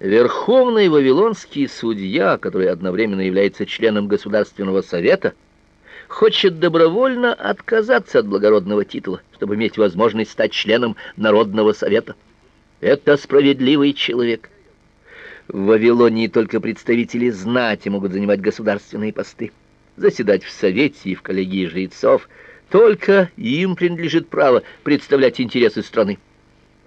Верховный вавилонский судья, который одновременно является членом Государственного совета, хочет добровольно отказаться от благородного титула, чтобы иметь возможность стать членом Народного совета. Это справедливый человек. В Вавилонии только представители знати могут занимать государственные посты, заседать в совете и в коллегии жрецов. Только им принадлежит право представлять интересы страны.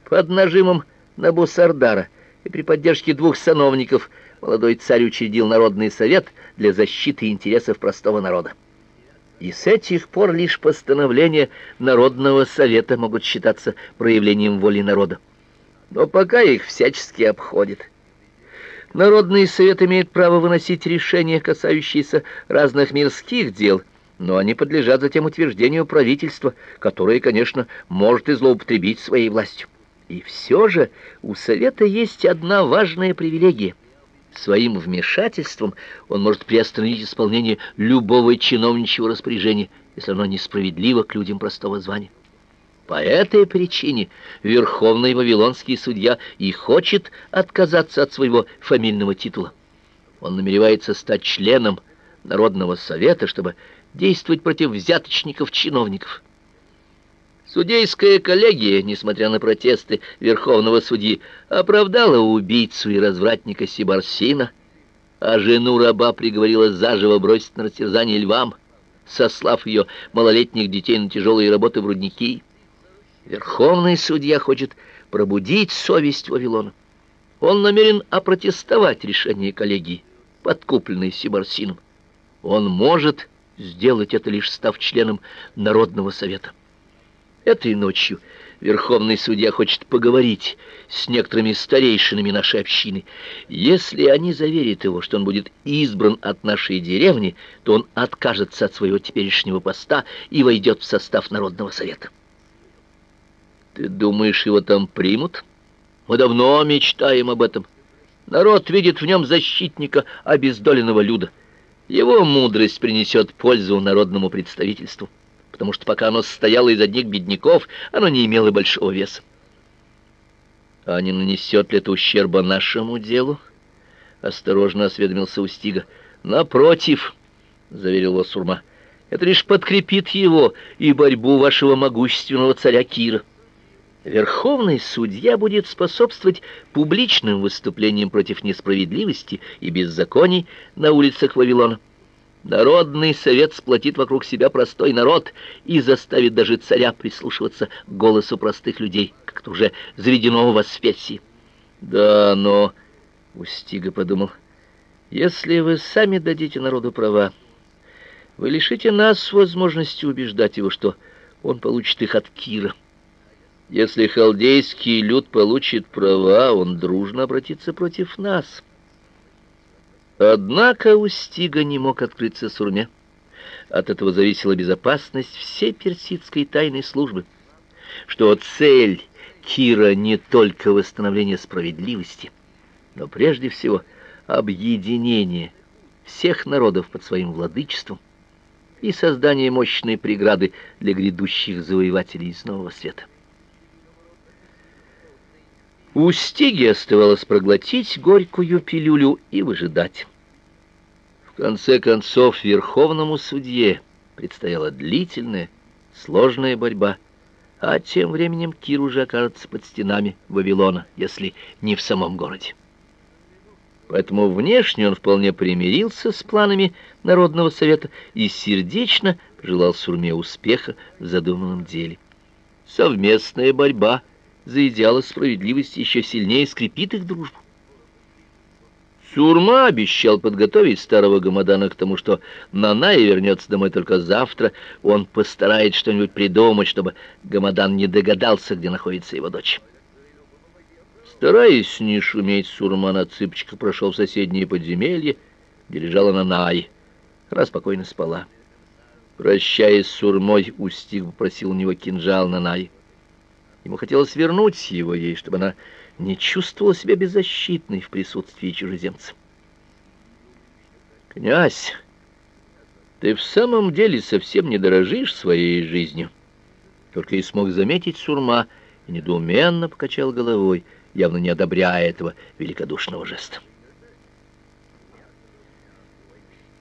Под нажимом Набусардара – и при поддержке двух сановников молодой царь учредил Народный совет для защиты интересов простого народа. И с этих пор лишь постановления Народного совета могут считаться проявлением воли народа. Но пока их всячески обходят. Народный совет имеет право выносить решения, касающиеся разных мирских дел, но они подлежат затем утверждению правительства, которое, конечно, может и злоупотребить своей властью. И все же у совета есть одна важная привилегия. Своим вмешательством он может приостановить исполнение любого чиновничьего распоряжения, если оно несправедливо к людям простого звания. По этой причине верховный вавилонский судья и хочет отказаться от своего фамильного титула. Он намеревается стать членом Народного совета, чтобы действовать против взяточников-чиновников. Судейская коллегия, несмотря на протесты верховного судьи, оправдала убийцу и развратника Сибарсина, а жену раба приговорила заживо бросить на растерзание львам, сослав ее малолетних детей на тяжелые работы в рудники. Верховный судья хочет пробудить совесть Вавилона. Он намерен опротестовать решение коллегии, подкупленной Сибарсином. Он может сделать это лишь став членом Народного совета. Этой ночью верховный судья хочет поговорить с некоторыми старейшинами нашей общины. Если они заверят его, что он будет избран от нашей деревни, то он откажется от своего теперешнего поста и войдет в состав народного совета. Ты думаешь, его там примут? Мы давно мечтаем об этом. Народ видит в нем защитника обездоленного люда. Его мудрость принесет пользу народному представительству потому что пока оно состояло из одних бедняков, оно не имело большого веса. А не нанесет ли это ущерба нашему делу? Осторожно осведомился Устига. Напротив, заверил его Сурма. Это лишь подкрепит его и борьбу вашего могущественного царя Кира. Верховный судья будет способствовать публичным выступлениям против несправедливости и беззаконий на улицах Вавилона. Народный совет сплотит вокруг себя простой народ и заставит даже царя прислушиваться к голосу простых людей, как то уже заведено у вас в Персии. Да, но Устига подумал: если вы сами дадите народу права, вы лишите нас возможности убеждать его, что он получит их от Кира. Если халдейский люд получит права, он дружно обратится против нас. Однако Устига не мог открыться Сурме. От этого зависела безопасность всей персидской тайной службы. Что цель Кира не только восстановление справедливости, но прежде всего объединение всех народов под своим владычеством и создание мощной преграды для грядущих завоевателей из нового света. У Стиги оставалось проглотить горькую пилюлю и выжидать. Конце концов, верховному судье предстояла длительная, сложная борьба, а тем временем Кир уже окажется под стенами Вавилона, если не в самом городе. Поэтому внешне он вполне примирился с планами Народного совета и сердечно желал Сурме успеха в задуманном деле. Совместная борьба за идеалы справедливости еще сильнее скрепит их дружбу. Сурма обещал подготовить старого Гамадана к тому, что Нанай вернется домой только завтра. Он постарается что-нибудь придумать, чтобы Гамадан не догадался, где находится его дочь. Стараясь не шуметь, Сурма на цыпочках прошел в соседнее подземелье, где лежала Нанай. Она спокойно спала. Прощаясь с Сурмой, Устиг попросил у него кинжал Нанай. Ему хотелось вернуть его ей, чтобы она не чувствовала себя беззащитной в присутствии чужеземца. «Князь, ты в самом деле совсем не дорожишь своей жизнью?» Только и смог заметить Сурма и недоуменно покачал головой, явно не одобряя этого великодушного жеста.